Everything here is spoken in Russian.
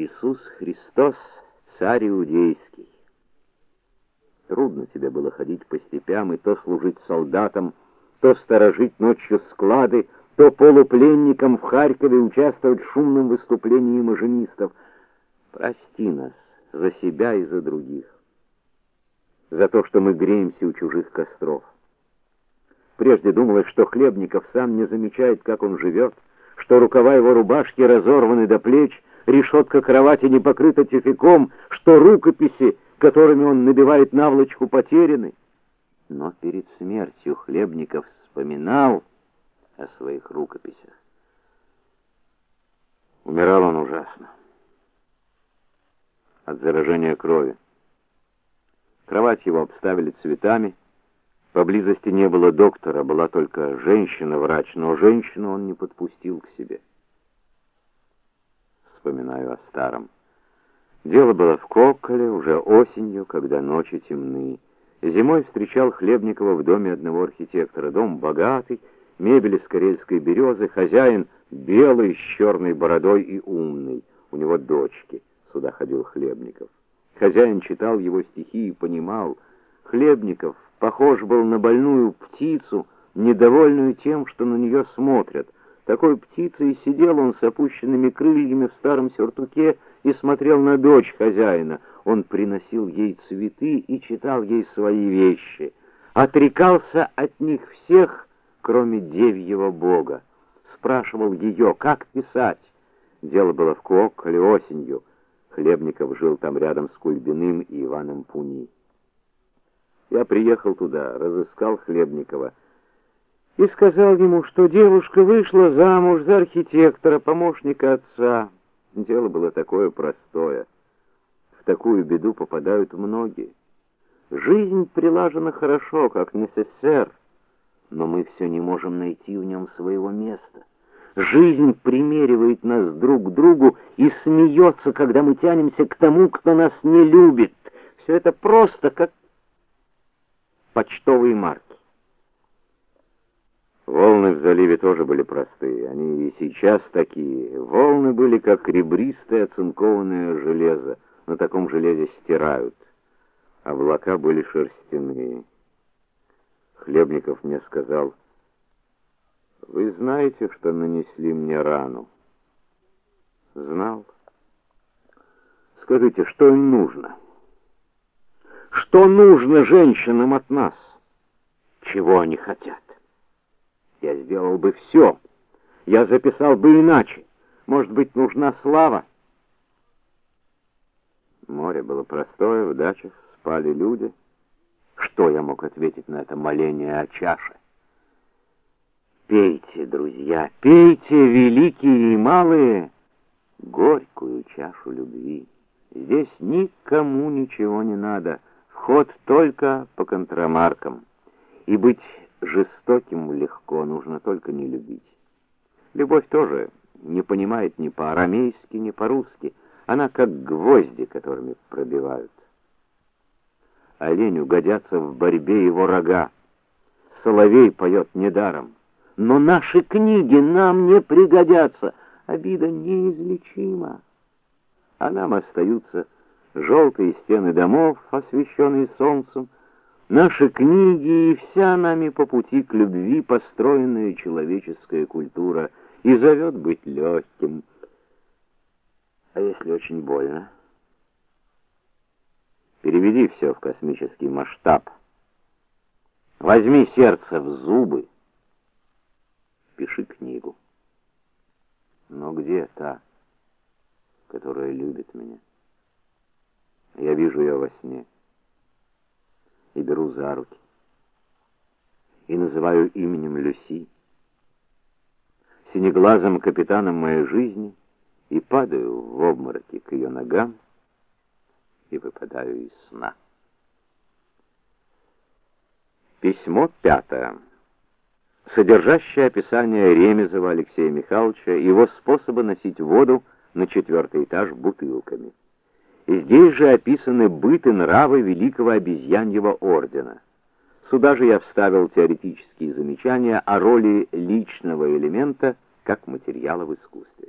Иисус Христос, царь иудейский. Трудно тебе было ходить по степям и то служить солдатам, то сторожить ночью склады, то полупленникам в Харькове участвовать в шумном выступлении маженистов. Прости нас за себя и за других. За то, что мы греемся у чужих костров. Прежде думалось, что Хлебников сам не замечает, как он живет, что рукава его рубашки разорваны до плеч, решетка кровати не покрыта тюфяком, что рукописи, которыми он набивает наволочку, потеряны. Но перед смертью Хлебников вспоминал о своих рукописях. Умирал он ужасно. От заражения крови. Кровать его обставили цветами. Поблизости не было доктора, была только женщина-врач, но женщину он не подпустил к себе вспоминаю о старом. Дело было в Коколе уже осенью, когда ночи темны. Зимой встречал Хлебникова в доме одного архитектора. Дом богатый, мебель из карельской березы, хозяин белый, с черной бородой и умный. У него дочки. Сюда ходил Хлебников. Хозяин читал его стихи и понимал. Хлебников похож был на больную птицу, недовольную тем, что на нее смотрят — такой птицей сидел он с опущенными крыльями в старом сюртуке и смотрел на дочь хозяина. Он приносил ей цветы и читал ей свои вещи. Отрекался от них всех, кроме девьего бога. Спрашивал ее, как писать. Дело было в Куокколе осенью. Хлебников жил там рядом с Кульбиным и Иваном Пуни. Я приехал туда, разыскал Хлебникова и сказал ему, что девушка вышла замуж за архитектора, помощника отца. Дело было такое простое. В такую беду попадают многие. Жизнь прилажена хорошо, как НССР, но мы все не можем найти в нем своего места. Жизнь примеривает нас друг к другу и смеется, когда мы тянемся к тому, кто нас не любит. Все это просто как почтовые марки. Волны в заливе тоже были простые, они и сейчас такие. Волны были как ребристое оцинкованное железо, на таком железе стирают. Облака были шерстяные. Хлебников мне сказал: "Вы знаете, что нанесли мне рану?" Знал. Скажите, что им нужно? Что нужно женщинам от нас? Чего они хотят? Я сделал бы все. Я записал бы иначе. Может быть, нужна слава? Море было простое, в дачах спали люди. Что я мог ответить на это моление о чаше? Пейте, друзья, пейте, великие и малые, горькую чашу любви. Здесь никому ничего не надо, вход только по контрамаркам. И быть жестоким легко, нужно только не любить. Любовь тоже не понимает ни по-арамейски, ни по-русски. Она как гвозди, которыми пробивают. Оленю годятся в борьбе его рога. Соловей поет недаром. Но наши книги нам не пригодятся. Обида неизлечима. А нам остаются желтые стены домов, освещенные солнцем, Наши книги и вся нами по пути к любви построенная человеческая культура и зовет быть легким. А если очень больно? Переведи все в космический масштаб. Возьми сердце в зубы. Пиши книгу. Но где та, которая любит меня? Я вижу ее во сне и беру за руки. И называю именем Люси, синеглазым капитаном моей жизни, и падаю в обмороки к ее ногам и выпадаю из сна. Письмо пятое. Содержащее описание Ремезова Алексея Михайловича и его способа носить воду на четвертый этаж бутылками. Здесь же описаны быт и нравы великого обезьяньего ордена. Сюда же я вставил теоретические замечания о роли личного элемента как материала в искусстве.